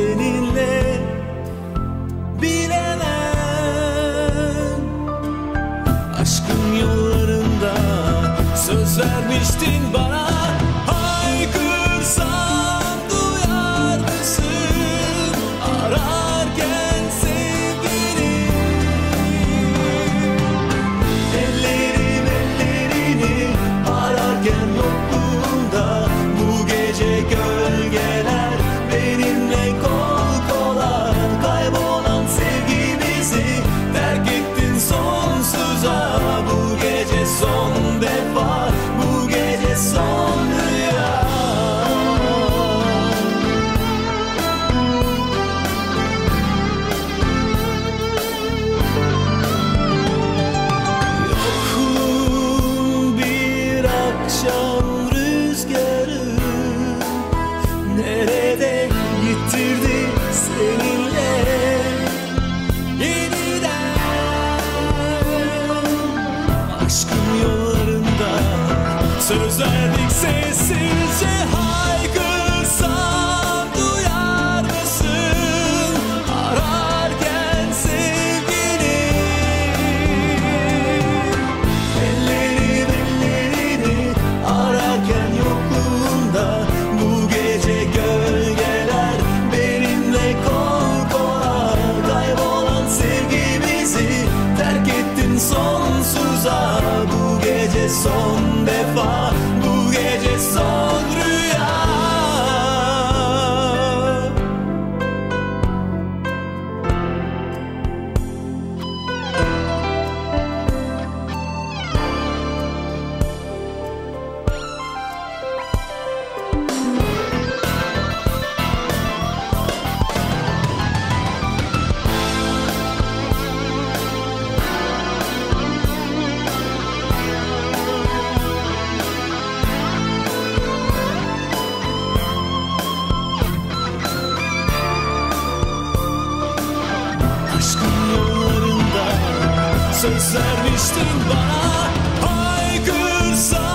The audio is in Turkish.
seninle bilemem. Aşkın yollarında söz vermiştin bana Haykırsan Söz verdik sessizce haykırsam duyar mısın? Ararken sevgini. Ellerin ellerini ararken yokluğunda Bu gece gölgeler benimle kol kola Kaybolan sevgimizi terk ettin sonsuza. Bu gece son be aşkın yollarında Söz vermiştin bana haykırsan